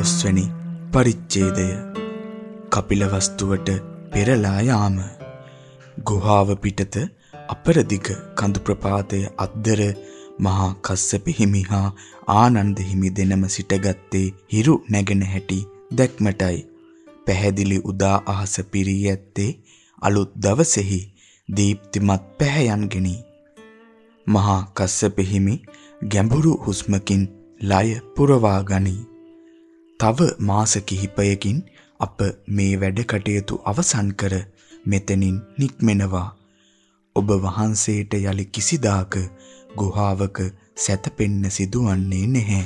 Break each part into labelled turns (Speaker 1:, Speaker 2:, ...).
Speaker 1: 15 වෙනි පරිච්ඡේදය කපිලවස්තුවට පෙරලා යාම. ගුහාව පිටත අපරදිග කඳු ප්‍රපාතය අද්දර මහා කස්සප හිමි හා ආනන්ද හිමි දෙනම සිටගත්තේ හිරු නැගෙන හැටි දැක්මටයි. පැහැදිලි උදා අහස පිරී ඇත්තේ අලුත් දවසෙහි දීප්තිමත් පැහැයන්ගෙනි. මහා කස්සප හිමි ගැඹුරු හුස්මකින් ලය පුරවා ගනී තව මාස කිහිපයකින් අප මේ වැඩ කටයුතු අවසන් කර මෙතනින් නික්මෙනවා. ඔබ වහන්සේට යලි කිසිදාක ගුහාවක සැතපෙන්න සිදුවන්නේ නැහැ.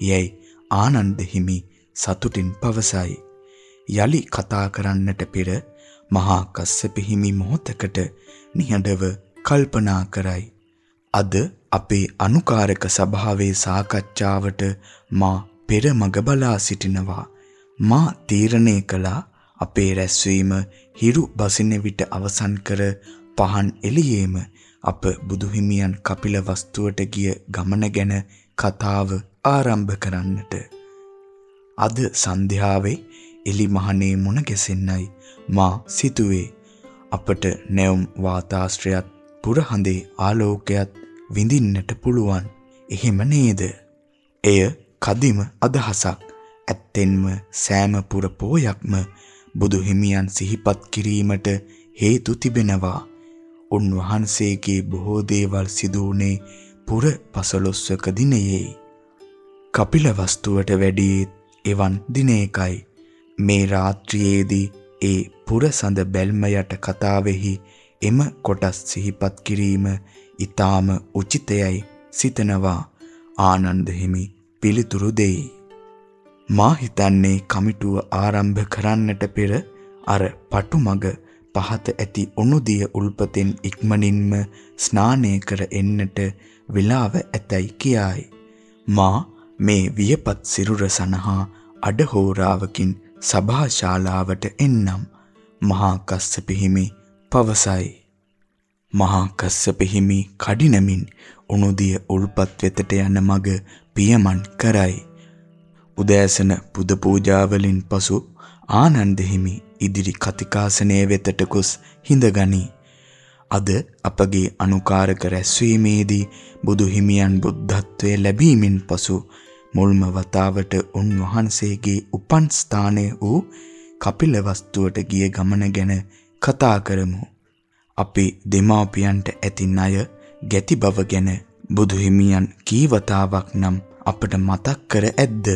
Speaker 1: යැයි ආනන්ද හිමි සතුටින් පවසයි. යලි කතා කරන්නට පෙර මහා කස්සප හිමි මොහොතකට නිහඬව කල්පනා කරයි. අද අපේ අනුකාරක සභාවේ සාකච්ඡාවට මා පෙරමග බලා සිටිනවා. මා තීරණය කළා අපේ රැස්වීම හිරු බසින විට අවසන් කර පහන් එළියේම අප බුදුහිමියන් කපිල වස්තුවට ගිය ගමන ගැන කතාව ආරම්භ කරන්නට. අද සන්ධ්‍යාවේ එලි මහනේ මුණ ගැසෙන්නයි මා සිතුවේ. අපට නැවුම් වාතාශ්‍රයත් පුරහඳේ ආලෝකයත් විඳින්නට පුළුවන්. එහෙම නේද? එය කදිම අදහසක්. ඇත්තෙන්ම සෑම පුර පෝයක්ම බුදු හිමියන් සිහිපත් කිරීමට හේතු තිබෙනවා. උන්වහන්සේගේ බොහෝ දේවල් සිදු වුණේ පුර පසළොස්වක දිනයේ. කපිල වස්තුවට වැඩි එවන් දිනයකයි. මේ රාත්‍රියේදී ඒ පුරසඳ බැල්ම යට කතාවෙහි එම කොටස් සිහිපත් කිරීම ඊටාම උචිතයයි සිතනවා ආනන්ද හිමි පිළිතුරු දෙයි. මා හිතන්නේ කමිටුව ආරම්භ කරන්නට පෙර අර පටුමග පහත ඇති උණුදිය උල්පතෙන් ඉක්මනින්ම ස්නානය කර එන්නට වෙලාව ඇතැයි කියායි. මා මේ වියපත් සිරුර සනහා අඩහෝරාවකින් සභා ශාලාවට එන්නම් මහා කස්සප හිමි පවසයි. මහා කස්සප හිමි කඩිනමින් උණුදිය උල්පත් වෙතට යන මග පියමන් කරයි. උදෑසන පුද පූජාවලින් පසු ආනන්ද හිමි ඉදිරි කතිකාසනය වෙතට ගොස් හිඳගනී. අද අපගේ අනුකාරක රැස්වීමේදී බුදු හිමියන් බුද්ධත්වයේ ලැබීමෙන් පසු මුල්ම වතාවට උන්වහන්සේගේ උපන් ස්ථානය වූ කපිල වස්තුවට ගිය ගමන ගැන කතා කරමු. අපි දෙමාපියන්ට ඇති ණය ගැති බව ගැන බුදු හිමියන් කී වතාවක් නම් අපට මතක් කර ඇද්ද?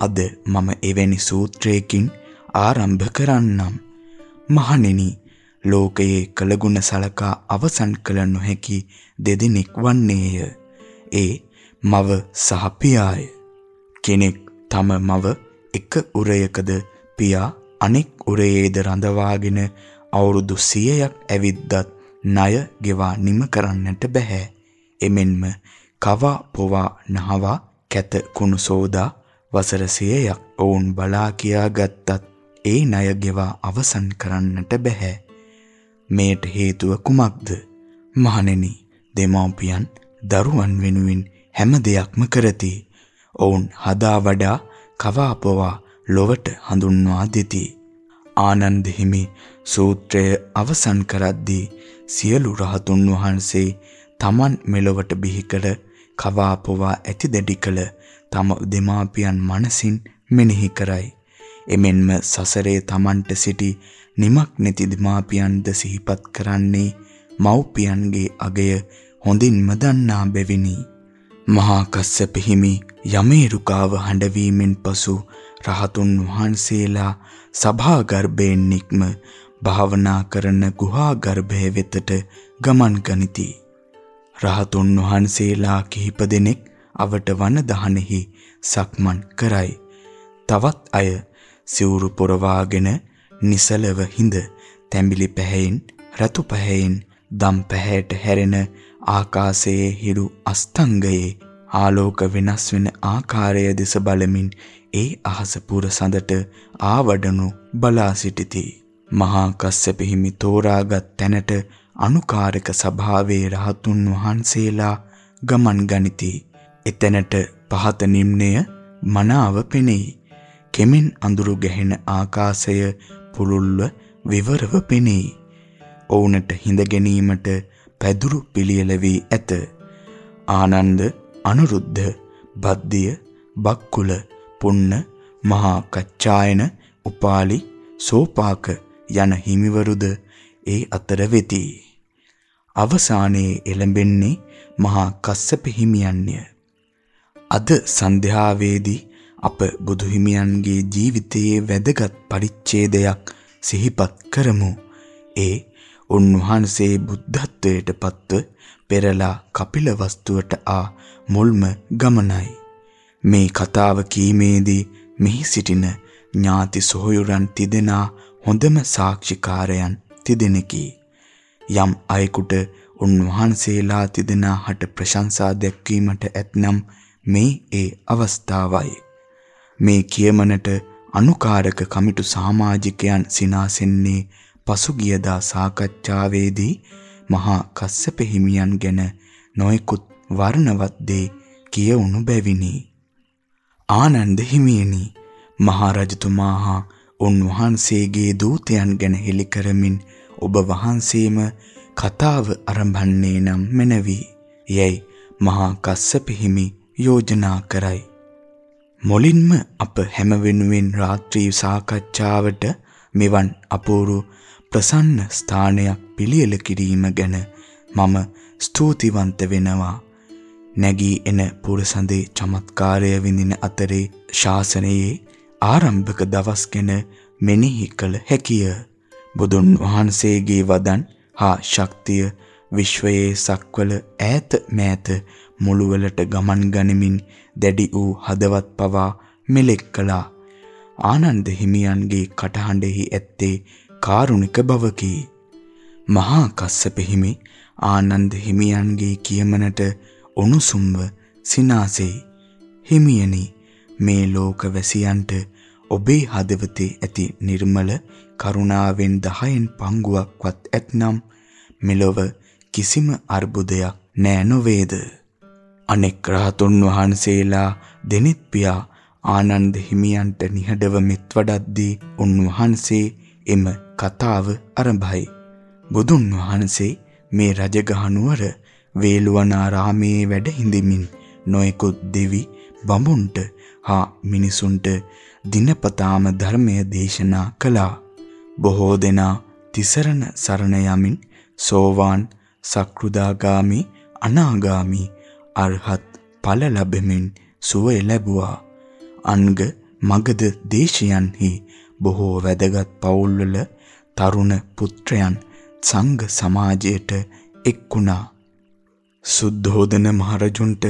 Speaker 1: අද මම එවැනි සූත්‍රයකින් ආරම්භ කරන්නම්. මහණෙනි, ලෝකයේ කළගුණ සලකා අවසන් කළ නොහැකි දෙදෙනෙක් වන්නේය. ඒ මව සහ පියාය. කෙනෙක් තම මව එක උරයකද පියා අනෙක් උරයේද රඳවාගෙන අවුරුදු 100ක් ඇවිද්දත් ණය ගෙවා නිම කරන්නට බෑ. එමෙන්ම කවා පොවා නහවා කැත කුණු සෝදා වසර 100ක් ඔවුන් බලා කියා ගත්තත් ඒ ණය ගෙවා අවසන් කරන්නට බෑ. මේට හේතුව කුමක්ද? මහණෙනි, දෙමව්පියන් දරුවන් වෙනුවෙන් හැම දෙයක්ම කරති. ඔවුන් හදා වඩා කවාපවා ලොවට හඳුන්වා දෙති. ආනන්ද හිමි සූත්‍රය අවසන් කරද්දී සියලු රහතුන් වහන්සේ තමන් මෙලොවට බිහි කළ කවාපවා ඇති දැඩි කළ තම දෙමාපියන් මනසින් මෙනෙහි කරයි. එමෙන්ම සසරේ තමන්ට සිටි නිමක් නැති දෙමාපියන්ද සිහිපත් කරන්නේ මව්පියන්ගේ අගය හොඳින්ම දන්නා බැවිනි. මහා කස්සප හිමි යමේරුකාව හඬවීමෙන් පසු රහතුන් වහන්සේලා සභා ගර්භයෙන් නික්ම භාවනා කරන ගුහා ගර්භය වෙතට ගමන් ගනිති. රහතුන් වහන්සේලා කිහිප දෙනෙක් අවට වන දහනෙහි සක්මන් කරයි. තවත් අය සිවුරු පොරවාගෙන නිසලව හිඳ තැඹිලි පැහැයෙන් රතු පැහැයෙන් දම් පැහැයට හැරෙන ආකාශයේ හිරු අස්තංගයේ ආලෝක වෙනස් වෙන ආකාරය දෙස බලමින් ඒ අහස පුර සඳට ආවඩනු බලා සිටිති. මහා කස්සප හිමි තෝරාගත් තැනට අනුකාරක සභාවේ රහතුන් වහන්සේලා ගමන් ගනිති. එතැනට පහත නිම්නය මනාව පෙනෙයි. කෙමෙන් අඳුරු ගැහෙන ආකාශය පුළුල්ව විවරව පෙනෙයි. ඔවුන්ට හිඳ ගැනීමට පැදුරු පිළියෙල වී ඇත. ආනන්ද, අනුරුද්ධ, බද්දිය, බක්කුල, පුන්න, මහා කච්චායන, උපාලි, සෝපාක යන හිමිවරුද ඒ අතර වෙති. අවසානයේ එළඹෙන්නේ මහා කස්සප හිමියන්ය. අද සන්ධ්‍යාවේදී අප බුදු හිමියන්ගේ ජීවිතයේ වැදගත් පරිච්ඡේදයක් සිහිපත් කරමු. ඒ උන්වහන්සේ බුද්ධත්වයට පත්ව පෙරලා කපිලවස්තුවට ආ මුල්ම ගමනයි. මේ කතාව කීමේදී මෙහි සිටින ඥාති සොහොයුරන් තිදෙනා හොඳම සාක්ෂිකාරයන් තිදෙනකි. යම් අයෙකුට උන්වහන්සේලා තිදෙනා හට ප්‍රශංසා දැක්වීමට ඇතනම් මේ ඒ අවස්ථාවයි. මේ කියමනට අනුකාරක කමිටු සමාජිකයන් සිනාසෙන්නේ පසුගියදා සාකච්ඡාවේදී මහා කස්සප හිමියන් ගැන නොයෙකුත් වර්ණවත් දේ කියවුණු බැවිනි. ආනන්ද හිමියනි මහරජතුමා හා උන්වහන්සේගේ දූතයන් ගැන හෙළි කරමින් ඔබ වහන්සේම කතාව ආරම්භන්නේ නම් මැනවි. යයි මහා කස්සප හිමි යෝජනා කරයි. මුලින්ම අප හැම වෙනුවෙන් රාත්‍රී සාකච්ඡාවට මෙවන් අපූර්ව ප්‍රසන්න ස්ථානයක් පිළියෙල කිරීම ගැන මම ස්තුතිවන්ත වෙනවා. නැගී එන පුරසඳේ චමත්කාරය විඳින අතරේ ශාසනයේ ආරම්භක දවස් ගැන මෙනෙහි කළ හැකිය. බුදුන් වහන්සේගේ වදන් හා ශක්තිය විශ්වයේ සක්වල ඈත මෑත මුළුවලට ගමන් ගනිමින් දැඩි වූ හදවත් පවා මෙලෙක් කළා. ආනන්ද හිමියන්ගේ කටහඬෙහි ඇත්තේ කාරුණික බවකි. මහා කස්සප හිමි ආනන්ද හිමියන්ගේ කියමනට උණුසුම්ව සිනාසෙයි. හිමියනි මේ ලෝක වැසියන්ට ඔබේ හදවතේ ඇති නිර්මල කරුණාවෙන් 10න් පංගුවක්වත් ඇතනම් මෙලොව කිසිම අර්බුදයක් නෑ නොවේද? අනෙක් රහතුන් වහන්සේලා දෙනෙත් පියා ආනන්ද හිමියන්ට නිහඬව මෙත් වඩද්දී උන්වහන්සේ එම කතාව ආරම්භයි බුදුන් වහන්සේ මේ රජගහ නුවර වේළුවනාරාමේ වැඩ හිඳමින් නොයෙකුත් දෙවි බඹුන්ට හා මිනිසුන්ට දිනපතාම ධර්මය දේශනා කළා. බොහෝ දෙනා තිසරණ සරණ යමින් සෝවාන් සක්‍රුදාගාමි අනාගාමි අරහත් ඵල ලැබෙමින් සුවය ලැබුවා. අංග මගද දේශයන්හි බොහෝ වැදගත් පවුල්වල තරුණ පුත්‍රයන් සංඝ සමාජයට එක්ුණා. සුද්ධෝදන මහරජුන්ට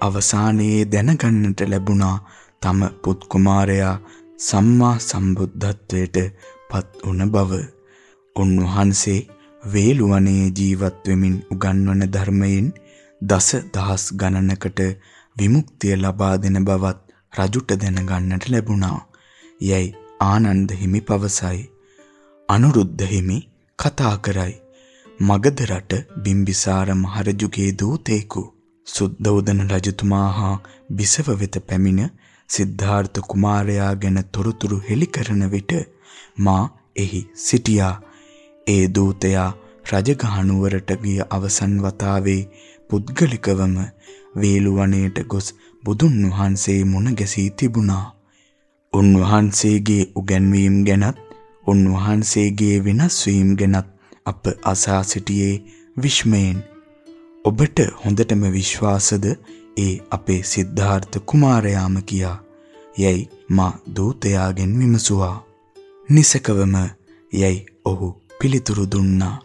Speaker 1: අවසානයේ දැනගන්නට ලැබුණා තම පුත් කුමාරයා සම්මා සම්බුද්ධත්වයට පත් වුණ බව. උන්වහන්සේ වේළුවනේ ජීවත් වෙමින් උගන්වන ධර්මයෙන් දස දහස් ගණනකට විමුක්තිය ලබා දෙන බවත් රජුට දැනගන්නට ලැබුණා. යයි ආනන්ද හිමි පවසයි. අනුරුද්ධ හිමි කතා කරයි. මගධ රට බිම්බිසාර මහරජුගේ දූතේකු සුද්ධෝදන රජතුමා හා බිසව වෙත පැමිණ සිද්ධාර්ථ කුමාරයා ගැන තොරතුරු හෙළි කරන විට මා එහි සිටියා. ඒ දූතයා රජගහ නුවරට ගිය අවසන් වතාවේ පුද්ගලිකවම වේළුවනේට ගොස් බුදුන් වහන්සේ මුණ ගැසී තිබුණා. උන්වහන්සේගේ උගන්වීම් ගැනත් උන්වහන්සේගේ වෙනස් වීම ගැනත් අප අසා සිටියේ විශ්මයෙන්. ඔබට හොඳටම විශ්වාසද ඒ අපේ සිද්ධාර්ථ කුමාරයාම කියා යැයි මා දූතයාගෙන් විමසුවා. නිසකවම යැයි ඔහු පිළිතුරු දුන්නා.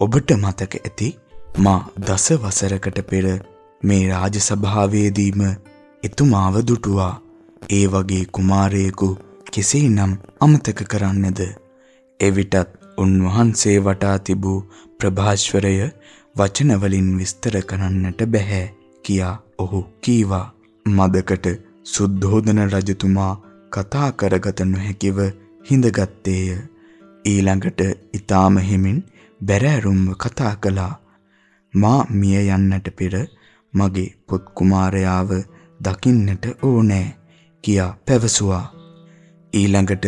Speaker 1: ඔබට මතක ඇති මා දස වසරකට පෙර මේ රාජසභාවේදීම එතුමාව දුටුවා. ඒ වගේ කුමාරයෙකු කෙසේනම් අමතක කරන්නද? එවිටත් උන්වහන්සේ වටා තිබූ ප්‍රභාස්වරය වචන වලින් විස්තර කරන්නට බැහැ කියා ඔහු කීවා. මදකට සුද්ධෝදන රජතුමා කතා කරගත නොහැකිව හිඳගත්තේය. ඊළඟට ඊටාම හිමින් බැරෑරුම්ව කතා කළා. මා මිය යන්නට පෙර මගේ පුත් කුමාරයාව දකින්නට ඕනෑ කියා පැවසුවා. ඊළඟට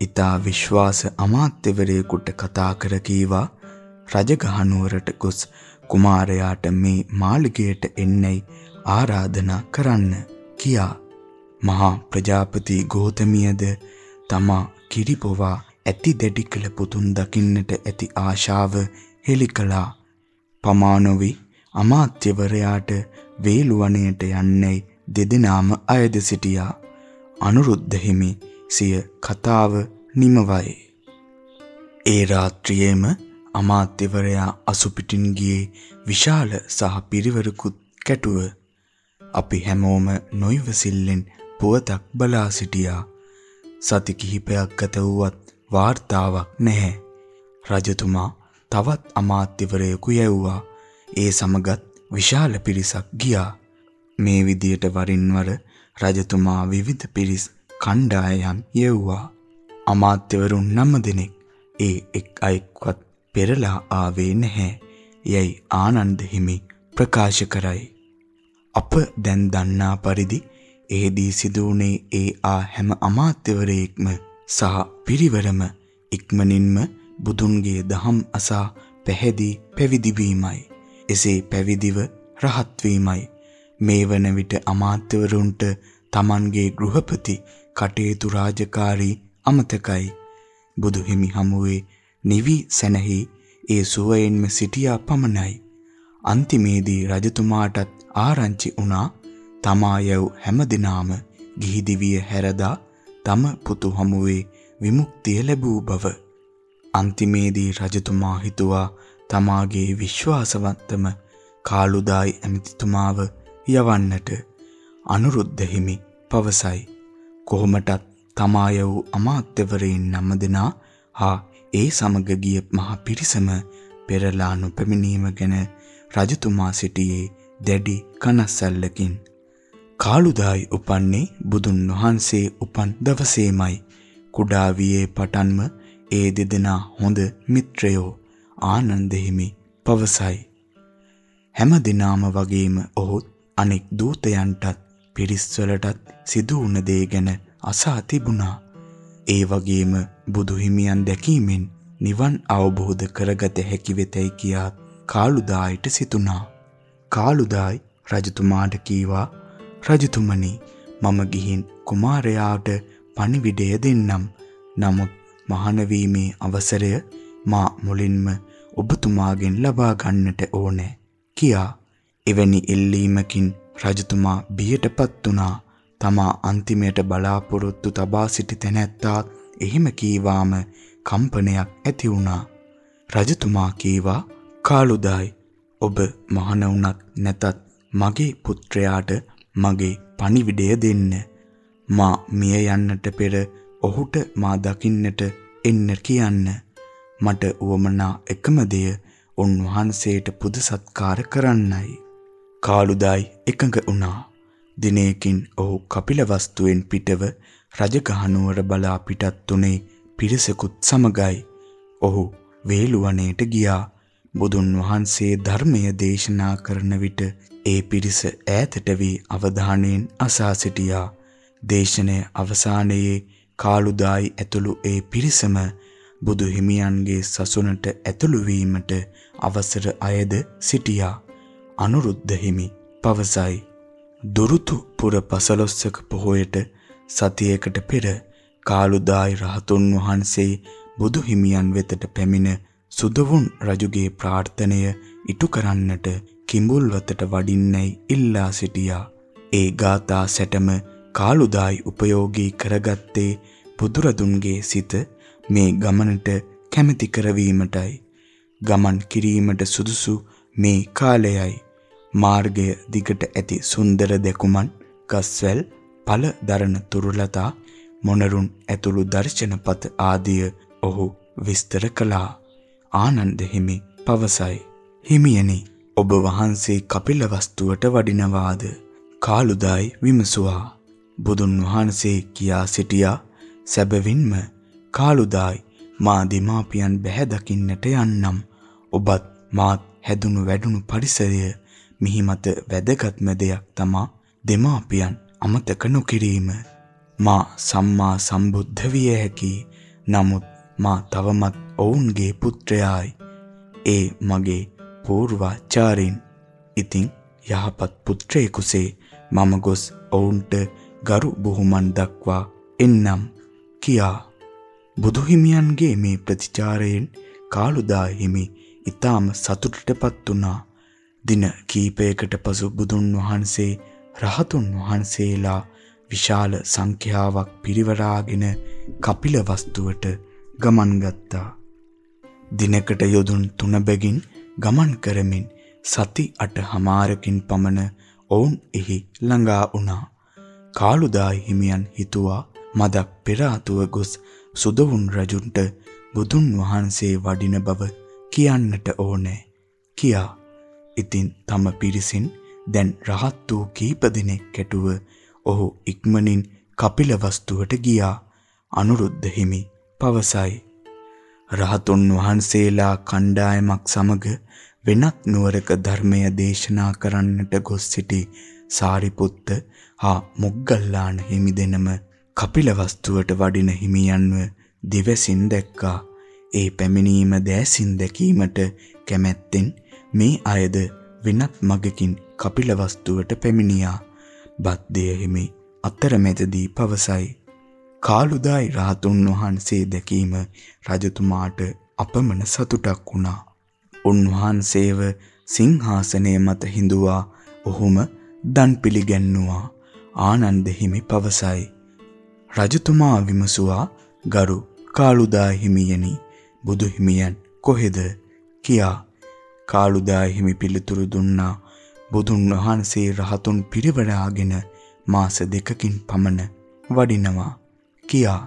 Speaker 1: ඊතා විශ්වාස අමාත්‍යවරයෙකුට කතා කර කීවා රජගහනුවරට ගොස් කුමාරයාට මේ මාළිගයට එන්නයි ආරාධනා කරන්න කියා මහා ප්‍රජාපති ගෝතමියද තමා කිරිපොවා ඇති දැඩි කළ පුතුන් දකින්නට ඇති ආශාව හෙළි කළා. පමානොවි අමාත්‍යවරයාට වේලුවණයට යන්නේ දෙදෙනාම අයද සිටියා. අනුරුද්ධ හිමි සිය කතාව නිමවයි. ඒ රාත්‍රියේම අමාත්‍යවරයා අසුපිටින් ගියේ විශාල සහ පිරිවරකුත් කැටුව. අපි හැමෝම නොයිවසිල්ලෙන් පුවතක් බලා සිටියා. සති කිහිපයක් ගත වුවත් වාර්තාවක් නැහැ. රජතුමා තවත් අමාත්‍යවරයෙකු යැව්වා. ඒ සමගත් විශාල පිරිසක් ගියා. මේ විදියට වරින් වර රජතුමා විවිධ පිරිස් කණ්ඩායම් යෙව්වා. අමාත්‍යවරුන් නම දෙනෙක් ඒ එක් අයෙක්වත් පෙරලා ආවේ නැහැ. යයි ආනන්ද හිමි ප්‍රකාශ කරයි. අප දැන් දන්නා පරිදි එෙහිදී සිදු වුණේ ඒ ආ හැම අමාත්‍යවරයෙක්ම සහ පිරිවරම ඉක්මනින්ම බුදුන්ගේ දහම් අසා පැහැදී පැවිදි වීමයි. එසේ පැවිදිව රහත් වීමයි. මේ වන විට අමාත්‍යවරුන්ට Tamanගේ ගෘහපති කටයුතු රාජකාරී අමතකයි. බුදු හිමි හමුවේ නිවි සැනහි ඒ සුවයෙන්ම සිටියා පමණයි. අන්තිමේදී රජතුමාටත් ආරංචි වුණා තමා යව් හැමදිනාම ගිහි දිවිය හැරදා තම පුතු හමුවේ විමුක්තිය ලැබූ බව. අන්තිමේදී රජතුමා හිතුවා තමාගේ විශ්වාසවන්තම කාලුදායි ඇමතිතුමාව යවන්නට අනුරුද්ධ හිමි පවසයි. කොහොමටත් තමාය වූ අමාත්‍යවරයන් නම දෙනා හා ඒ සමග ගිය මහ පිරිසම පෙරලා නොපැමිණීම ගැන රජතුමා සිටියේ දැඩි කනස්සල්ලකින්. කාළුදායි උපන්නේ බුදුන් වහන්සේ උපන් දවසේමයි. කුඩා වියේ පටන්ම ඒ දෙදෙනා හොඳ මිත්‍රයෝ ආනන්ද හිමි පවසයි. හැම දිනාම වගේම ඔහුත් අනෙක් දූතයන්ටත් පිරිස්වලටත් සිදු වුණ දේ ගැන අසා තිබුණා. ඒ වගේම බුදු හිමියන් දැකීමෙන් නිවන් අවබෝධ කරගත හැකි වෙතයි කියා කාළුදායිට සිතුණා. කාළුදායි රජතුමාට කීවා රජතුමනි මම ගිහින් කුමාරයාට පණිවිඩය දෙන්නම්. නමුත් මහාන වීමේ අවසරය මා මුලින්ම ඔබතුමාගෙන් ලබා ගන්නට ඕනේ කියා එවැනි ඉල්ලීමකින් රජතුමා බියටපත් වුණා. තමා අන්තිමයට බලාපොරොත්තු තබා සිටි තැනැත්තා එහෙම කීවාම කම්පනයක් ඇති වුණා. රජතුමා කීවා කාළුදායි ඔබ මහණ වුණත් නැතත් මගේ පුත්‍රයාට මගේ පණිවිඩය දෙන්න. මා මිය යන්නට පෙර ඔහුට මා දකින්නට එන්න කියන්න. මට උවමනා එකම දෙය උන්වහන්සේට පුද සත්කාර කරන්නයි. කාළුදායි එකඟ වුණා. දිනයකින් ඔහු කපිලවස්තුවෙන් පිටව රජගහනුවර බලා පිටත් උනේ පිරිසකුත් සමගයි. ඔහු වේලුවනේට ගියා. බුදුන් වහන්සේ ධර්මය දේශනා කරන විට ඒ පිරිස ඈතට වී අවධානයෙන් අසා සිටියා. දේශනය අවසානයේ කාළුදායි ඇතුළු ඒ පිරිසම බුදු හිමියන්ගේ සසුනට ඇතුළු වීමට අවසර අයද සිටියා. අනුරුද්ධ හිමි පවසයි. දුරුතු පුර පසළොස්වක පොහොයට සතියකට පෙර කාළුදායි රහතුන් වහන්සේ බුදු හිමියන් වෙතට පැමිණ සුදවුන් රජුගේ ප්‍රාර්ථනය ඉටු කරන්නට කිඹුල්වතට වඩින්නයි ඉල්ලා සිටියා. ඒ ගාථා සැටම කාළුදායි උපයෝගී කරගත්තේ බුදුරදුන්ගේ සිත මේ ගමනට කැමැති කරවීමටයි. ගමන් කිරීමට සුදුසු මේ කාලයයි. මාර්ගය දිගට ඇති සුන්දර දෙකුමන්, ගස්වැල්, පළ දරන තුරුලතා, මොනරුන් ඇතුළු දර්ශනපත ආදිය ඔහු විස්තර කළා. ආනන්ද හිමි පවසයි. හිමියනි ඔබ වහන්සේ කපිල වස්තුවට වඩිනවාද? කාළුදායි විමසුවා. බුදුන් වහන්සේ කියා සිටියා සැබවින්ම කාළුදායි මා දෙමාපියන් බැහැ දකින්නට යන්නම්. ඔබත් මාත් හැදුණු වැඩුණු පරිසරය මිහි මත වැදගත්ම දෙයක් තමා දෙමාපියන් අමතක නොකිරීම. මා සම්මා සම්බුද්ධ විය හැකි. නමුත් මා තවමත් ඔවුන්ගේ පුත්‍රයායි. ඒ මගේ පූර්වාචාරින්. ඉතින් යහපත් පුත්‍රයෙකුසේ මම ගොස් ඔවුන්ට ගරු බුහුමන් දක්වා එන්නම් කියා බුදු හිමියන්ගේ මේ ප්‍රතිචාරයෙන් කාළුදා හිමි ඊටාම සතුටටපත් වුණා. දින කීපයකට පසු බුදුන් වහන්සේ රහතුන් වහන්සේලා විශාල සංඛ්‍යාවක් පිරිවරාගෙන කපිල වස්තුවට ගමන් ගත්තා. දිනකට යොදුන් තුන බැගින් ගමන් කරමින් සති අට හමාරකින් පමණ ඔවුන් එහි ළඟා වුණා. කාළුදායි හිමියන් හිතුවා මදක් පෙර ආතුව ගොස් සුදවුන් රජුන්ට බුදුන් වහන්සේ වඩින බව කියන්නට ඕනේ කියා. ඉතින් තම පිරිසින් දැන් රහත් වූ කීප දිනෙක කැටුව ඔහු ඉක්මනින් කපිල වස්තුවට ගියා. අනුරුද්ධ හිමි පවසයි. රහතුන් වහන්සේලා කණ්ඩායමක් සමග වෙනත් නුවරක ධර්මය දේශනා කරන්නට ගොස් සිටි සාරිපුත්ත හා මොග්ගල්ලාන හිමි දෙනම කපිලවස්තුවට වඩින හිමියන්ව දිවසින් දැක්කා. ඒ පැමිණීම දෑසින් දැකීමට කැමැත්තෙන් මේ අයද වෙනත් මගකින් කපිලවස්තුවට පැමිණියා. බද්දේ හිමි අතරමැදදී පවසයි. කාළුදායි රාතුන් වහන්සේ දැකීම රජතුමාට අපමණ සතුටක් වුණා. උන්වහන්සේව සිංහාසනය මත හිඳුවා ඔහුම දන් පිළිගැන්නුවා. ආනන්ද හිමි පවසයි. රජතුමා විමසුවා ගරු කාළුදා හිමියනි බුදු හිමියන් කොහෙද කියා කාළුදා හිමි පිළිතුරු දුන්නා බුදුන් වහන්සේ රහතුන් පිරිවරාගෙන මාස දෙකකින් පමණ වඩිනවා කියා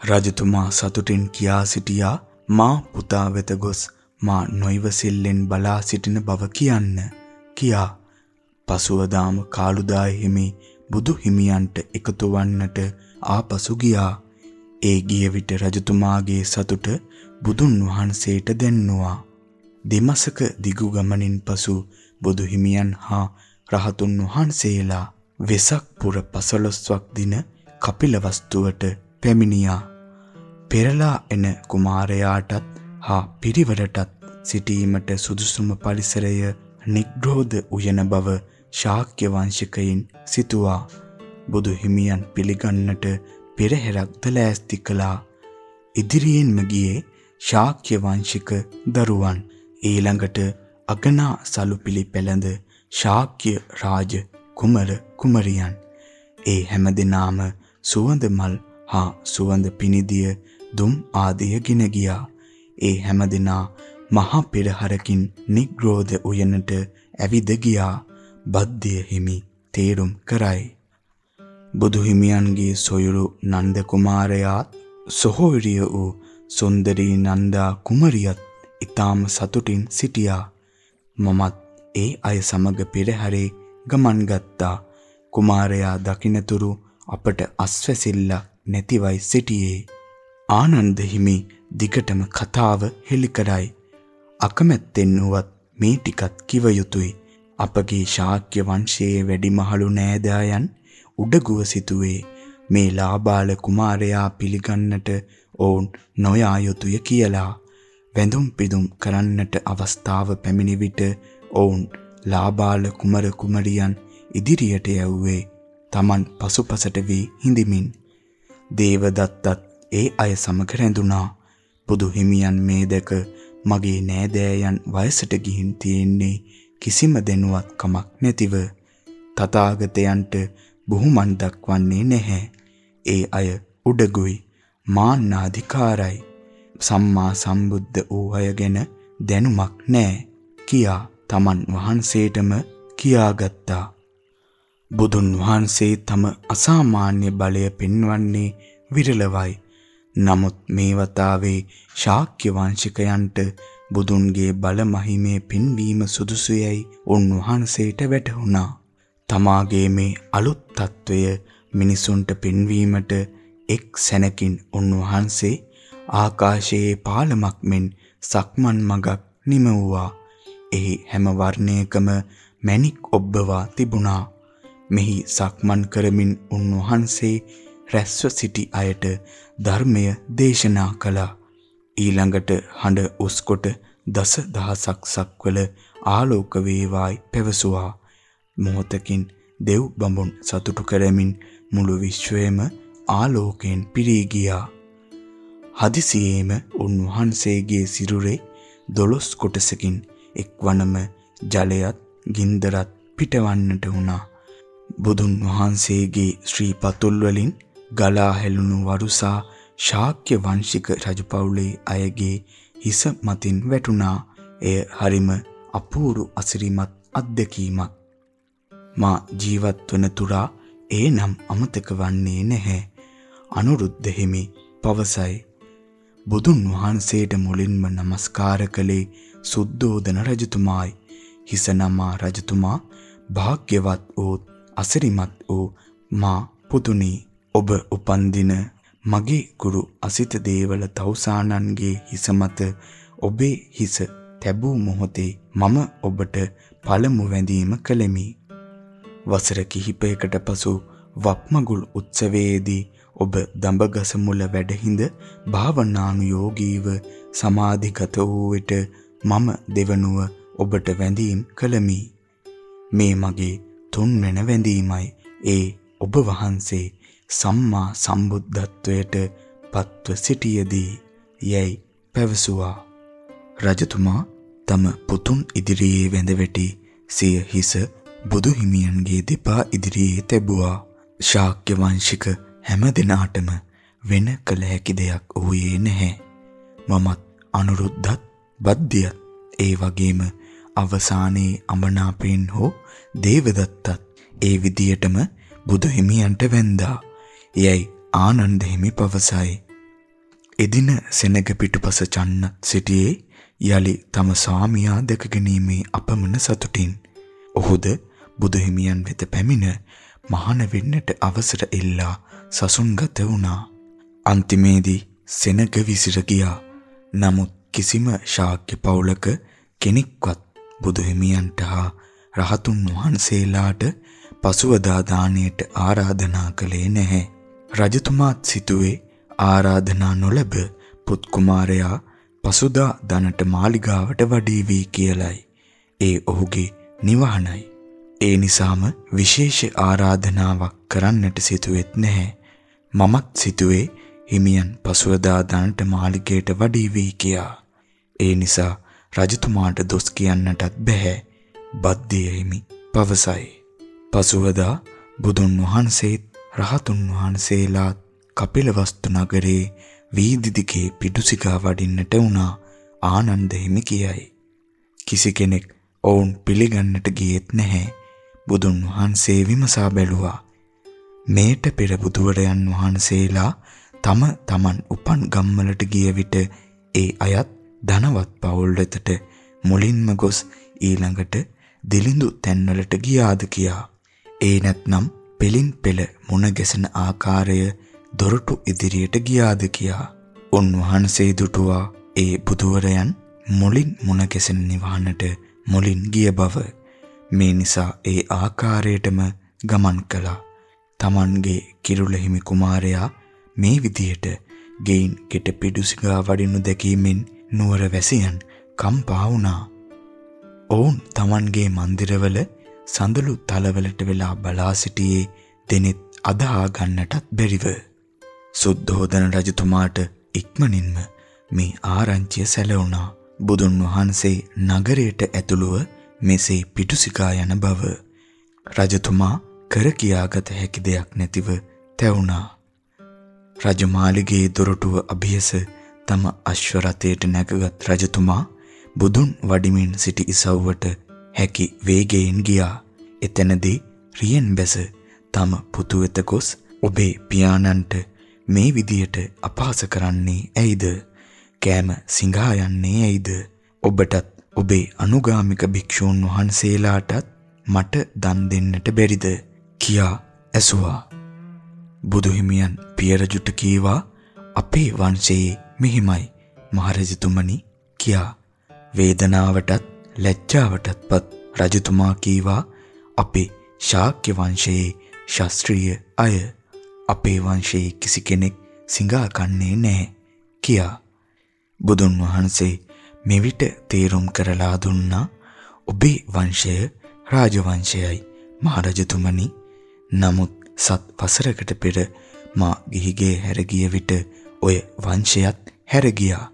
Speaker 1: රජතුමා සතුටින් කියා සිටියා මා පුතා වෙත ගොස් මා නොයිවසිල්ලෙන් බලා සිටින බව කියන්න කියා පසුවදාම කාළුදායි හිමි බුදු හිමියන්ට එකතු වන්නට ආපසු ගියා. ඒ ගිය විට රජතුමාගේ සතුට බුදුන් වහන්සේට දැන්නුවා. දෙමසක දිගු ගමනින් පසු බුදු හිමියන් හා රහතුන් වහන්සේලා වෙසක් පුර පසළොස්වක් දින කපිලවස්තුවට පැමිණියා. පෙරලා එන කුමාරයාටත් හා පිරිවරටත් සිටීමට සුදුසුම පරිසරය නිග්‍රෝධ උයන බව ශාක්‍ය වංශිකයින් සිතුවා. බුදු හිමියන් පිළිගන්නට පෙරහැරක්ද ලෑස්ති කළා. ඉදිරියෙන්ම ගියේ ශාක්‍ය වංශික දරුවන්. ඊළඟට අගනා සලුපිලි පැලඳ ශාක්‍ය රාජ කුමර කුමරියන් ඒ හැමදෙනාම සුවඳ මල් හා සුවඳ පිනිදිය දුම් ආදිය ගෙන ගියා ඒ හැමදෙනා මහා පෙරහරකින් නිග්‍රෝධ උයනට ඇවිද ගියා බද්දේ හිමි තේරුම් කරයි. බුදු හිමියන්ගේ සොයුරු නන්ද කුමාරයාත් සොහොයුරිය වූ සුන්දරී නන්දා කුමරියත් ඊටාම සතුටින් සිටියා. මමත් ඒ අය සමග පෙරහැරේ ගමන් ගත්තා. කුමාරයා දකින්නතුරු අපට අස්වැසිල්ල නැතිවයි සිටියේ. ආනන්ද හිමි දිගටම කතාව හෙළි කරයි. අකමැත්තෙන් වුවත් මේ ටිකත් කිව යුතුය. අපගේ ශාක්‍ය වංශයේ වැඩිමහලු නෑදෑයන් උඩගුව සිටුවේ මේ ලාබාල කුමාරයා පිළිගන්නට ඔවුන් නොයා යුතුය කියලා වැඳුම් පිදුම් කරන්නට අවස්ථාව පැමිණි විට ඔවුන් ලාබාල කුමර කුමරියන් ඉදිරියට යවුවේ. Taman පසුපසට වී හිඳමින් දේවදත්තත් ඒ අය සමග රැඳුණා. බුදු හිමියන් මේ දැක මගේ නෑදෑයන් වයසට ගිහින් තියෙන්නේ කිසිම දෙනුවත් කමක් නැතිව තථාගතයන්ට බුහුමන් දක්වන්නේ නැහැ. ඒ අය උඩගුයි මාන්නාධිකාරයි. සම්මා සම්බුද්ධ වූ අය ගැන දැනුමක් නැහැ කියා තමන් වහන්සේටම කියාගත්තා. බුදුන් වහන්සේ තම අසාමාන්‍ය බලය පෙන්වන්නේ විරලවයි. නමුත් මේ වතාවේ ශාක්‍ය වංශිකයන්ට බුදුන්ගේ බල මහිමේ පින්වීම සුදුසුයයි උන්වහන්සේට වැටහුණා. තමාගේ මේ අලුත් తত্ত্বය මිනිසුන්ට පෙන්වීමට එක් සැනකින් උන්වහන්සේ ආකාශයේ පාලමක් මෙන් සක්මන් මගක් නිමවුවා. එහි හැම වර්ණයකම මණික් ඔබ්බවා තිබුණා. මෙහි සක්මන් කරමින් උන්වහන්සේ රැස්ව සිටි අයට ධර්මය දේශනා කළා. ඊළඟට හඬ උස්කොට දස දහසක් සක්වල ආලෝක වේවායි පැවසුවා. මොහොතකින් දෙව් බඹුන් සතුටු කරමින් මුළු විශ්වයම ආලෝකයෙන් පිරී ගියා. හදිසියේම උන්වහන්සේගේ සිරුරේ දොළොස් කොටසකින් එක්වනම ජලයත් ගින්දරත් පිටවන්නට වුණා. බුදුන් වහන්සේගේ ශ්‍රී පතුල් වලින් ගලා හැලුණු වරුසා ශාක්‍ය වංශික රජපෞලේ අයගේ හිස මතින් වැටුණා. එය හරිම අපූරු අසිරිමත් අත්දැකීමක්. මා ජීවත් වන තුරා ඒ නම් අමතක වන්නේ නැහැ. අනුරුද්ධ හිමි පවසයි. බුදුන් වහන්සේට මුලින්ම নমස්කාර කළේ සුද්ධෝදන රජතුමායි. හිස නමා රජතුමා භාග්‍යවත් වූ අසිරිමත් වූ මා පුතුණි ඔබ උපන්දින මගේ ගුරු අසිත දේවල තවුසානන්ගේ හිස මත ඔබේ හිස තැබූ මොහොතේ මම ඔබට පළමු වැඳීම කළෙමි. වසර කිහිපයකට පසු වප්මගුල් උත්සවයේදී ඔබ දඹගස මුල වැඩහිඳ භාවනානුයෝගීව සමාධිගත වූ විට මම දෙවනුව ඔබට වැඳීම් කළමි. මේ මගේ තුන්වැන වැඳීමයි. ඒ ඔබ වහන්සේ සම්මා සම්බුද්ධත්වයට පත්ව සිටියේදී යැයි පැවසුවා. රජතුමා තම පුතුන් ඉදිරියේ වැඳ වැටි සිය හිස බුදු හිමියන්ගේ දෙපා ඉදිරියේ තැබුවා. ශාක්‍ය වංශික හැම දිනාටම වෙන කළ හැකි දෙයක් වූයේ නැහැ. මමත් අනුරුද්ධත් බද්දියත් ඒ වගේම අවසානයේ අමනාපයෙන් හෝ දේවදත්තත් ඒ විදියටම බුදු හිමියන්ට වැඳා. යයි ආනන්ද හිමි පවසයි. එදින සෙනග පිටුපස චන්නත් සිටියේ යලි තම ස්වාමියා දැක ගැනීමේ අපමණ සතුටින්. ඔහුද බුදු හිමියන් වෙත පැමිණ මහාන වෙන්නට අවසර ඉල්ලා සසුන්ගත වුණා. අන්තිමේදී සෙනග විසිර ගියා. නමුත් කිසිම ශාක්‍ය පවුලක කෙනෙක්වත් බුදු හිමියන්ට හා රහතුන් වහන්සේලාට පසුවදා දාණයට ආරාධනා කළේ නැහැ. රජතුමාත් සිතුවේ ආරාධනා නොලැබ පුත් කුමාරයා පසුදා දනට මාලිගාවට වඩීවි කියලයි. ඒ ඔහුගේ නිවහනයි. ඒ නිසාම විශේෂ ආරාධනාවක් කරන්නට සිතුවෙත් නැහැ. මමත් සිතුවේ හිමියන් පසුවදා දනට මාලිගයට වඩීවි කියා. ඒ නිසා රජතුමාට දොස් කියන්නටත් බැහැ. බද්දිය හිමි පවසයි. පසුවදා බුදුන් වහන්සේත් රහතුන් වහන්සේලා කපිලවස්තු නගරේ වීදි දිගේ පිටුසිකා වඩින්නට වුණා ආනන්ද හිමි කියයි. කිසි කෙනෙක් ඔවුන් පිළිගන්නට ගියෙත් නැහැ. බුදුන් වහන්සේ විමසා බැලුවා. මේට පෙර බුදුවරයන් වහන්සේලා තම තමන් උපන් ගම්වලට ගිය විට ඒ අයත් ධනවත් පවුල් වෙතට මුලින්ම ගොස් ඊළඟට දිලිඳු තැන්වලට ගියාද කියා. ඒ නැත්නම් පෙලින් පෙළ මුණ ගැසෙන ආකාරය දොරටු ඉදිරියට ගියාද කියා. උන්වහන්සේ දුටුවා ඒ බුදුවරයන් මුලින් මුණ ගැසෙන නිවහනට මුලින් ගිය බව. මේ නිසා ඒ ආකාරයටම ගමන් කළා. තමන්ගේ කිරුළ හිමි කුමාරයා මේ විදියට ගෙයින් කෙට පිඩුසිගා වඩිනු දැකීමෙන් නුවර වැසියන් කම්පා වුණා. ඔවුන් තමන්ගේ මන්දිරවල සඳලු තලවලට වෙලා බලා සිටියේ දෙනෙත් අදහා ගන්නටත් බැරිව. සුද්ධෝදන රජතුමාට ඉක්මනින්ම මේ ආරංචිය සැලවුණා. බුදුන් වහන්සේ නගරයට ඇතුළුව මෙසේ පිටුසිකා යන බව. රජතුමා කර කියාගත හැකි දෙයක් නැතිව තැවුණා රජමාලිගේ දොරටුව අභියස තම අශ්ව රථයට නැගගත් රජතුමා බුදුන් වඩිමින් සිටි ඉසව්වට හැකි වේගයෙන් ගියා. එතනදී රියෙන් බැස තම පුතු වෙත ගොස් ඔබේ පියාණන්ට මේ විදියට අපහාස කරන්නේ ඇයිද? කෑම සිඟා යන්නේ ඇයිද? ඔබටත් ඔබේ අනුගාමික භික්ෂූන් වහන්සේලාටත් මට දන් දෙන්නට බැරිද? කියා ඇසුවා. බුදුහිමියන් පිය රජුට කීවා අපේ වංශයේ මෙහිමයි මහරජතුමනි කියා වේදනාවටත් ලැජ්ජාවටත්පත් රජතුමා කීවා අපේ ශාක්‍ය වංශයේ ශාස්ත්‍රීය අය අපේ වංශයේ කිසි කෙනෙක් සිඟා කන්නේ නැහැ කියා බුදුන් වහන්සේ මෙවිට තීරුම් කරලා දුන්නා ඔබේ වංශය රාජවංශයයි මහරජතුමනි නමුත් සත් වසරකට පෙර මා ගිහිගේ හැරගිය විට ඔය වංශයත් හැරගියා.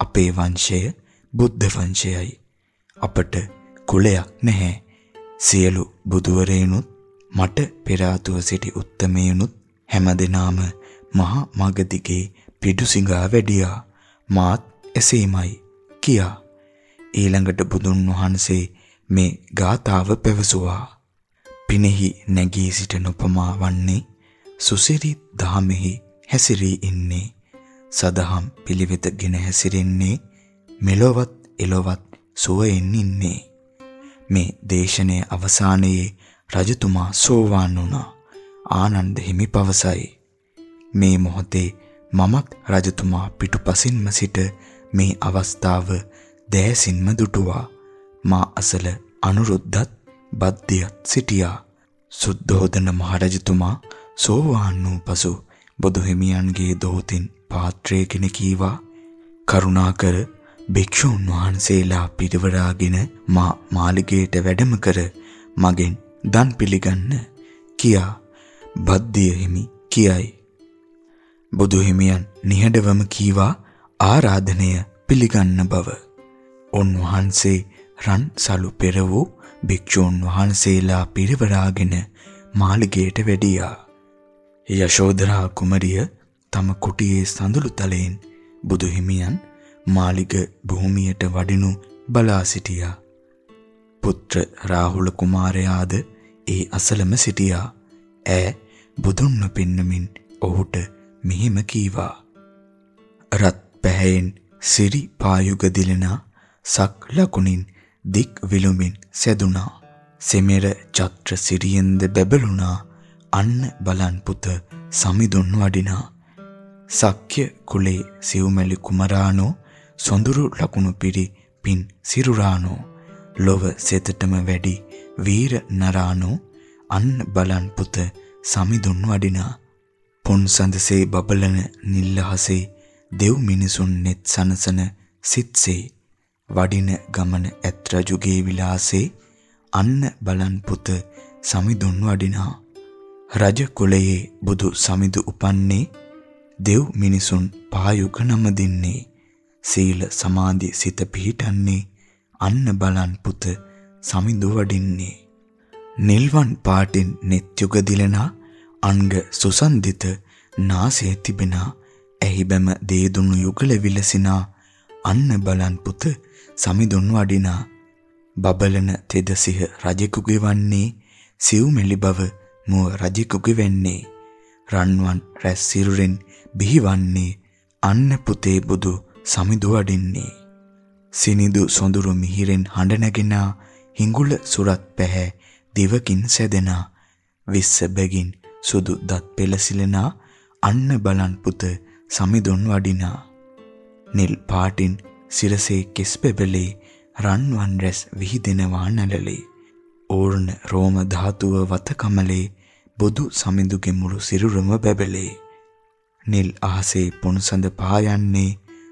Speaker 1: අපේ වංශය බුද්ධ වංශයයි. අපට කුලයක් නැහැ. සියලු බුදුවරයනුත් මට පෙර ආතුව සිටි උත්තමයනුත් හැමදෙනාම මහා මගදිගේ පිඩුසිඟා වැඩියා. මාත් එසේමයි කියා. ඊළඟට බුදුන් වහන්සේ මේ ගාතාව පැවසුවා. පිනෙහි නැගී සිට නොපමා වන්නේ සුසිරි දහමෙහි හැසිරී ඉන්නේ. සදහම් පිළිවෙතගෙන හැසිරෙන්නේ මෙලොවත් එලොවත් සුවයෙන් ඉන්නේ. මේ දේශනයේ අවසානයේ රජතුමා සෝවාන් වුණා. ආනන්ද හිමි පවසයි. මේ මොහොතේ මමත් රජතුමා පිටුපසින්ම සිට මේ අවස්ථාව දෑසින්ම දුටුවා. මා අසල අනුරුද්ධත් බද්දියත් සිටියා. සුද්ධෝදන මහරජතුමා සෝවාන් වූ පසු බුදු හිමියන්ගේ දෝතින් පාත්‍රයකින කීවා කරුණාකර භික්ෂුන් වහන්සේලා පිරිවරාගෙන මා මාලිගයට වැඩම කර මගෙන් දන් පිළිගන්න කියා බද්දිය හිමි කියයි බුදු හිමියන් නිහඬවම කීවා ආරාධනය පිළිගන්න බව. උන්වහන්සේ රන් සලු පෙර වූ භික්ෂූන් වහන්සේලා පිරිවරාගෙන මාලිගයට වැඩියා. යශෝදරා කුමරිය තම කුටියේ සඳුළු තලයෙන් බුදු හිමියන් මාලිග භූමියට වඩිනු බලා සිටියා. පුත්‍ර රාහුල කුමාරයාද ඒ අසලම සිටියා. ඈ බුදුන්ව පෙන්නමින් ඔහුට මෙහෙම කීවා. රත් පැහැයෙන් සිරි පායුග දිලෙනා සක් ලකුණින් දික් විලුමින් සැදුනා. සෙමෙර චත්‍ර සිරියෙන්ද බැබළුණා. අන්න බලන් පුත සමිඳුන් වඩිනා. සක්්‍ය කුලේ සිව්මැලි කුමරානෝ සොඳුරු ලකුණු පිරි පින් සිරුරානෝ. ලොව සෙතටම වැඩි වීර නරානෝ. අන්න බලන් පුත සමිඳුන් වඩිනා. පොන් සඳසේ බබලන නිල්ලහසේ දෙව් මිනිසුන් net සනසන සිත්සේ. වඩින ගමන ඇත් රජුගේ විලාසේ අන්න බලන් පුත සමිඳුන් වඩිනා. රජ කුලයේ බුදු සමිඳු උපන්නේ දෙව් මිනිසුන් පායුග නම දින්නේ සීල සමාධි සිත පිහිටන්නේ අන්න බලන් පුත සමිඳු වඩින්නේ. නිල්වන් පාටින් net යුග දිලනා අංග සුසන්දිත නාසයේ තිබෙනා. ඇහි බැම දේදුණු යුගල විලසිනා. අන්න බලන් පුත සමිඳුන් වඩිනා. බබලන තෙදසිහ රජෙකුගේ වන්නේ සිව්මෙලි බව මුව රජෙකුගේ වෙන්නේ. රන්වන් රැස් සිරුරෙන් බිහිවන්නේ අන්න පුතේ බුදු සමිඳු වඩින්නේ. සිනිදු සොඳුරු මිහිරෙන් හඬ නැගෙනා හිඟුල සුරත් පැහැ දිවකින් සැදෙනා. විස්ස බැගින් සුදු දත් පෙළසිලෙනා අන්න බලන් පුත සමිඳුන් වඩිනා. නිල් පාටින් සිරසේ කෙස් බෙබලේ රන්වන් රැස් විහිදෙනවා නැලලේ ඕර්ණ රෝම ධාතුව වත කමලේ බුදු සමිඳුගේ මුළු සිරුරම බැබලේ. නිල් අහසේ පොන්සඳ පායන්නේ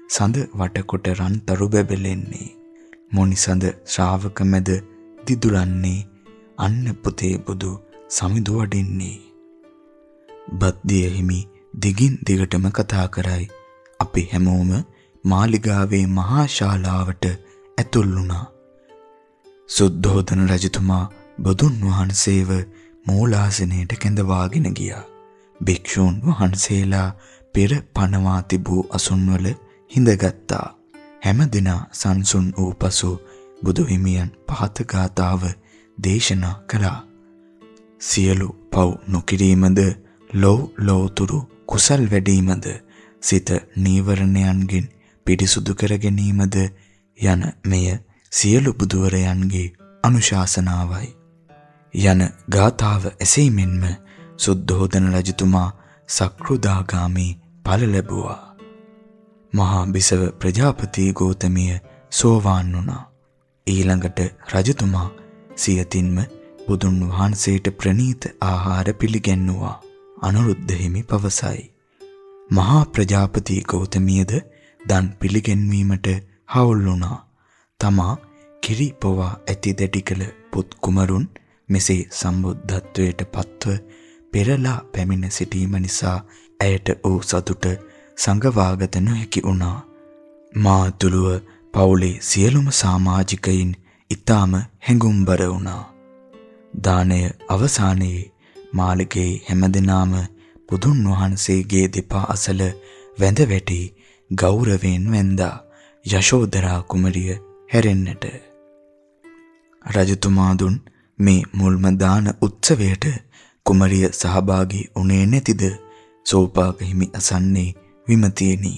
Speaker 1: සඳ වටකොට රන්තරු බැබලෙන්නේ. මොනිසඳ ශ්‍රාවක මැද දිදුලන්නේ අන්න පුතේ බුදු සමිඳු වඩින්නේ. බද්දිය හිමි දිගින් දිගටම කතා කරයි. අපි හැමෝම මාලිගාවේ මහා ශාලාවට ඇතුල් වුණා. සුද්ධෝදන රජතුමා බුදුන් වහන්සේව මූලාසනයට කැඳවාගෙන ගියා. භික්ෂූන් වහන්සේලා පෙර පනවා තිබූ අසුන්වල හිඳගත්තා. හැමදිනා සංසුන් වූ පසු බුදු හිමියන් පහත ගාතාව දේශනා කළා. සියලු පව් නොකිරීමද ලොව් ලෝතුරු කුසල් වැඩිමද සිත නීවරණයන්ගෙන් පිරිසුදු කර ගැනීමද යන මෙය සියලු බුදුවරයන්ගේ අනුශාසනාවයි යන ගාථාව එසේමෙන්ම සුද්ධෝදන රජතුමා සක්‍රුදාගාමී ඵල ලැබුවා මහා බිසව ප්‍රජාපති ගෝතමිය සෝවාන් වුණා ඊළඟට රජතුමා සියතින්ම බුදුන් වහන්සේට ප්‍රනීත ආහාර පිළිගැන්නුවා. අනුරුද්ධ හිමි පවසයි. මහා ප්‍රජාපති ගෞතමියද දන් පිළිගැන්වීමට හවුල් වුණා. තමා කිරි පොවා ඇති දැඩි කළ පුත් කුමරුන් මෙසේ සම්බුද්ධත්වයට පත්ව පෙරලා පැමිණ සිටීම නිසා ඇයට වූ සතුට සංගවාගත නොහැකි වුණා. මාතුළුව පවුලේ සියලුම සමාජිකයින් ඊටාම හැඟුම්බර වුණා. දානය අවසානයේ මාළිගයේ හැමදෙනාම බුදුන් වහන්සේගේ දෙපා අසල වැඳ වැටි ගෞරවයෙන් වැඳා යශෝදරා කුමරිය හැරෙන්නට. රජතුමා දුන් මේ මුල්ම දාන උත්සවයට කුමරිය සහභාගී වුණේ නැතිද? සෝපාක හිමි අසන්නේ විමතියෙනි.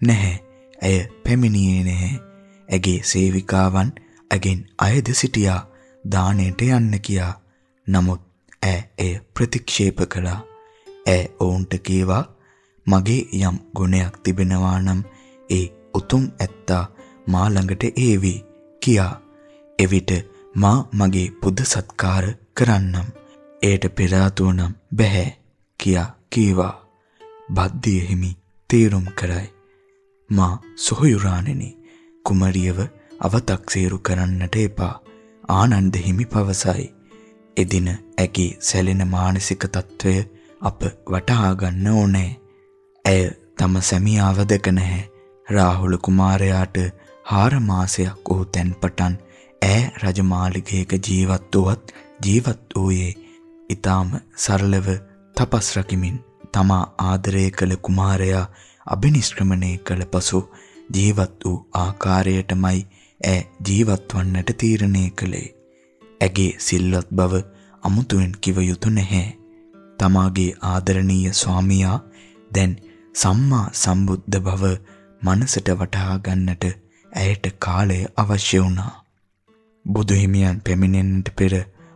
Speaker 1: නැහැ ඇය පැමිණියේ නැහැ. ඇගේ සේවිකාවන් ඇගෙන් අයද සිටියා දාණයට යන්න කියා නමුත් ඈ එය ප්‍රතික්ෂේප කළා. ඈ ඔවුන්ට කීවා මගේ යම් ගුණයක් තිබෙනවා නම් ඒ උතුම් ඇත්තා මා ළඟට ඒවි කියා. එවිට මා මගේ පුද සත්කාර කරන්නම්. එයට පෙර නම් බෑ කියා කීවා. බද්දිය හිමි තීරුම් කරයි. මා සොහොයුරාණෙනි කුමරියව අවතක්සේරු කරන්නට එපා. ආනන්ද හිමි පවසයි. එදින ඇගේ සැලෙන මානසික తত্ত্বය අප වටහා ගන්න ඕනේ. ඇය තම සැමියාව දැක නැහැ රාහුල කුමාරයාට හාර මාසයක් වූ තැන් පටන් ඈ රජමාලිගයක ජීවත් වුවත් ජීවත් වූයේ ඊටාම සරලව තපස් රකිමින් තමා ආදරය කළ කුමාරයා අබිනිෂ්ක්‍රමණය කළ පසු ජීවත් වූ ආකාරයටමයි ඈ ජීවත් වන්නට තීරණය කළේ. ඇගේ සිල්වත් බව අමුතුවෙන් කිව යුතු නැහැ. තමාගේ ආදරණීය ස්වාමියා දැන් සම්මා සම්බුද්ධ බව මනසට වටහා ගන්නට ඇයට කාලය අවශ්‍ය වුණා. බුදු හිමියන් පැමිණෙන්නට පෙර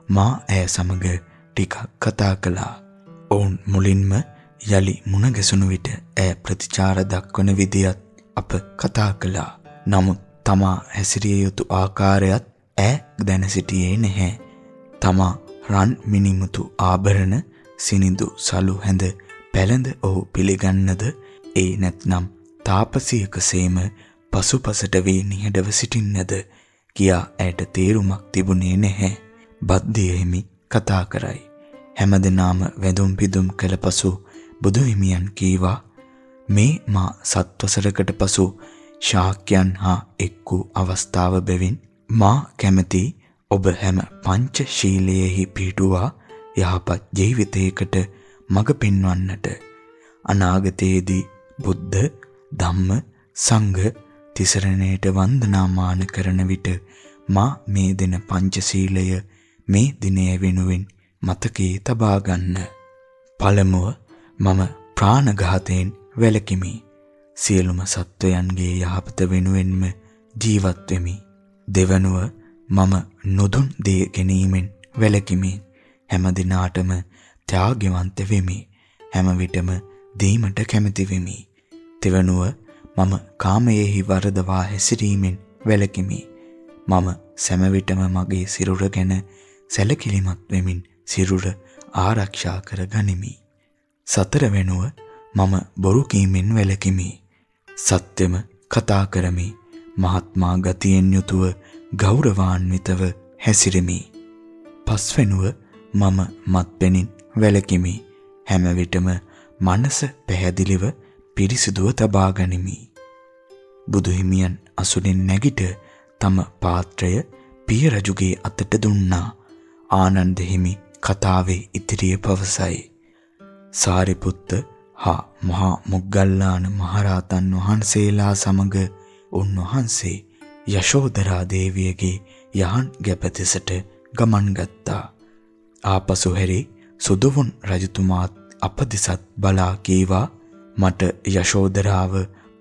Speaker 1: මා ඇය සමග ටිකක් කතා කළා. ඔවුන් මුලින්ම යලි මුණ ගැසුණු විට ඇය ප්‍රතිචාර දක්වන විදියත් අප කතා කළා. නමුත් තමා හැසිරිය යුතු ආකාරයත් ඈ දැන සිටියේ නැහැ. තමා රන් මිනිමුතු ආභරණ සිනිඳු සලු හැඳ පැළඳ ඔහු පිළිගන්නද ඒ නැත්නම් තාපසියකසේම පසුපසට වී නිහඬව සිටින්නද කියා ඇයට තේරුමක් තිබුණේ නැහැ. බද්දිය හිමි කතා කරයි. හැමදෙනාම වැඳුම් පිදුම් කළ පසු බුදු හිමියන් කීවා මේ මා සත්වසරකට පසු ශාක්‍යයන් හා එක් වූ අවස්ථාව බැවින් මා කැමැති ඔබ හැම පංච ශීලයේහි පිහිටුවා යහපත් ජීවිතයකට මඟ පෙන්වන්නට අනාගතයේදී බුද්ධ ධම්ම සංඝ තිසරණයට වන්දනාමාන කරන විට මා මේ දෙන පංචශීලය මේ දිනය වෙනුවෙන් මතකයේ තබා ගන්න. පළමුව මම ප්‍රාණඝාතයෙන් වැළකීමි. සියලුම සත්වයන්ගේ යහපත වෙනුවෙන්ම ජීවත් වෙමි. දෙවනුව මම නොදුන් දේ ගැනීමෙන් වැළකීමි. හැම දිනාටම ත්‍යාගවන්ත වෙමි. හැම විටම දීමට කැමති වෙමි. තෙවනුව මම කාමයේහි වරදවා හැසිරීමෙන් වැළකෙමි. මම සෑම විටම මගේ සිරුර ගැන සැලකිලිමත් වෙමින් සිරුර ආරක්ෂා කර ගනිමි. සතර වෙනුව මම බොරු කීමෙන් වැළකෙමි. සත්‍යම කතා කරමි. මහත්මා ගතියෙන් යුතුව ගෞරවාන්විතව හැසිරෙමි. පස්වෙනුව මම මත්පැනින් වැළකෙමි. හැම විටම මනස පැහැදිලිව පිරිසිදුව තබා ගනිමි. බුදු හිමියන් අසුරින් නැගිට තම පාත්‍රය පිය රජුගේ අතට දුන්නා. ආනන්ද හිමි කතාවේ ඉදිරිය පවසයි. සාරිපුත්ත හා මහා මොග්ගල්ලාන මහරහතන් වහන්සේලා සමග උන්වහන්සේ යශෝදරා දේවියගේ යහන් ගැපතිසට ගමන් ගත්තා. ආපසු හැරි සුදුවුන් රජතුමාත් අපදිසත් බලා කීවා මට යශෝදරාව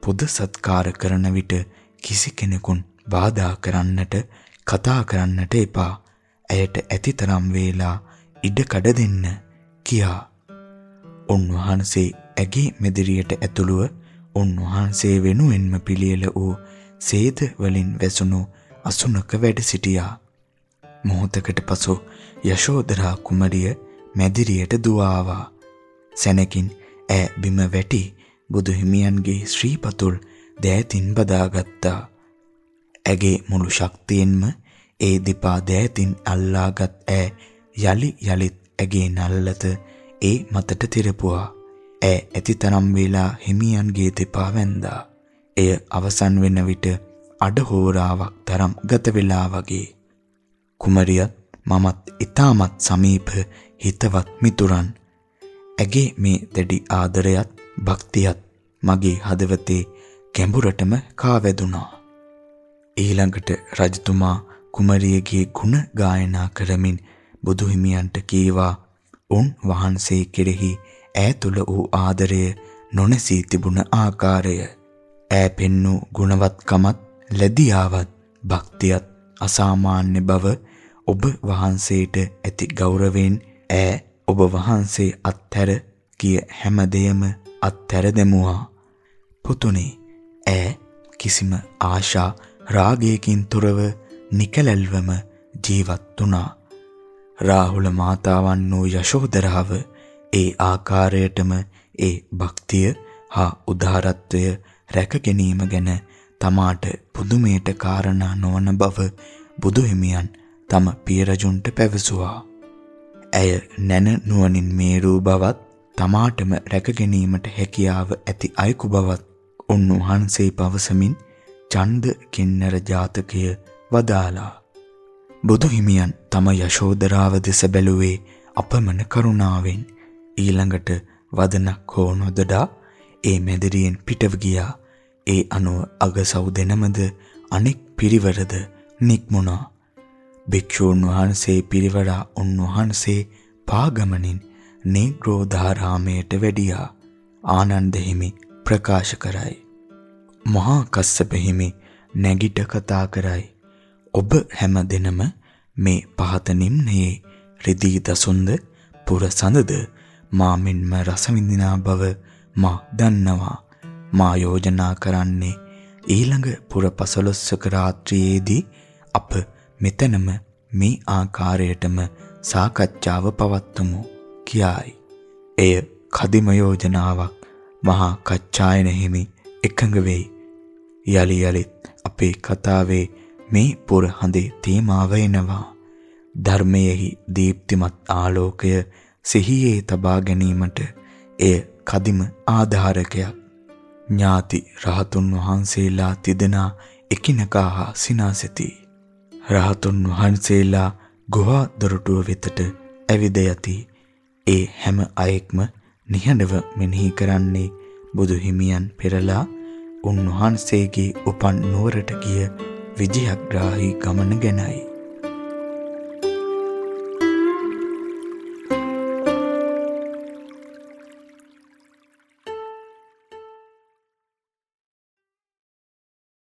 Speaker 1: පුද සත්කාර කරන විට කිසි කෙනෙකුන් බාධා කරන්නට කතා කරන්නට එපා. ඇයට ඇතිතරම් වේලා ඉඩකඩ දෙන්න කියා. උන්වහන්සේ ඇගේ මෙදිරියට ඇතුළුව උන්වහන්සේ වෙනුවෙන්ම පිළියෙල වූ සේද වලින් වැසුණු අසුනක වැඩ සිටියා. මොහොතකට පසු යශෝදරා කුමරිය මැදිරියට දුවාවා. සැනකින් ඈ බිම වැටි බුදු හිමියන්ගේ ශ්‍රීපතුල් දෑතින් බදාගත්තා. ඇගේ මුළු ශක්තියෙන්ම ඒ දෙපා දෑතින් අල්ලාගත් ඈ යලි යලිත් ඇගේ නල්ලත ඒ මතට තිරපුවා. ඈ ඇතිතරම් වේලා හිමියන්ගේ දෙපා වැන්දා. එය අවසන් වෙන විට අඩහෝරාවක් තරම් ගත වෙලා වගේ. කුමරියත් මමත් ඊටමත් සමීප හිතවත් මිතුරන්. ඇගේ මේ දැඩි ආදරයත් භක්තියත් මගේ හදවතේ ගැඹුරටම කාවැදුනා. ඊළඟට රජතුමා කුමරියගේ ගුණ ගායනා කරමින් බුදුහිමියන්ට කීවා උන් වහන්සේ කෙරෙහි ඈ තුල වූ ආදරය නොනැසී තිබුණ ආකාරය ඈ පෙන්නූ ගුණවත්කමත් ලැබියාවත් භක්තියත් අසාමාන්‍ය බව ඔබ වහන්සේට ඇති ගෞරවයෙන් ඈ ඔබ වහන්සේ අත්හැර කිය හැම දෙයම අත්හැර දෙමුවා පුතුනේ ඈ කිසිම ආශා රාගයකින් තොරව නිකලල්වම ජීවත් වුණා රාහුල මාතාවන් වූ යශෝදරාව ඒ ආකාරයටම ඒ භක්තිය හා උදාරත්වය රැක ගැනීම ගැන තමාට පුදුමයට කාරණා නොවන බව බුදුහිමියන් තම පිය රජුන්ට පැවසුවා. ඇය නැන නුවණින් මේරූ බවත් තමාටම රැක ගැනීමට හැකියාව ඇති අයෙකු බවත් උන්වහන්සේ පවසමින් ඡන්ද කින්නර ජාතකය වදාලා. බුදුහිමියන් තම යශෝදරාව දෙස බැලුවේ අපමණ කරුණාවෙන් ඊළඟට වදනක් හෝ නොදඩා ඒ මැදිරියෙන් පිටව ගියා. ඒ අනුව අගසව් දෙනමද අනෙක් පිරිවරද නික්මුණා. භික්ෂූන් වහන්සේ පිරිවරා උන්වහන්සේ පාගමනින් නීග්‍රෝධාරාමයට වැඩියා. ආනන්ද හිමි ප්‍රකාශ කරයි. මහා කස්සප හිමි නැගිට කතා කරයි. ඔබ හැම දිනම මේ පහත නිම්නයේ රිදී දසුන්ද පුර සඳද මා මෙන්ම රස විඳිනා බව මා දන්නවා. මා යෝජනා කරන්නේ ඊළඟ පුර පසළොස්වක රාත්‍රියේදී අප මෙතනම මේ ආකාරයටම සාකච්ඡාව පවත්වමු කියායි. එය කදිම යෝජනාවක් මහා කච්චායන හිමි එකඟ වෙයි. යලි යලිත් අපේ කතාවේ මේ පුර හඳේ තේමාව එනවා. ධර්මයෙහි දීප්තිමත් ආලෝකය සිහියේ තබා ගැනීමට එය කදිම ආධාරකයක්. ඥාති රහතුන් වහන්සේලා තිදෙනා එකිනෙකා හා සිනාසෙති. රහතුන් වහන්සේලා ගුහා දොරටුව වෙතට ඇවිද යති. ඒ හැම අයෙක්ම නිහඬව මෙනෙහි කරන්නේ බුදු හිමියන් පෙරලා උන්වහන්සේගේ උපන් නුවරට ගිය විජයග්‍රාහී ගමන ගැනයි.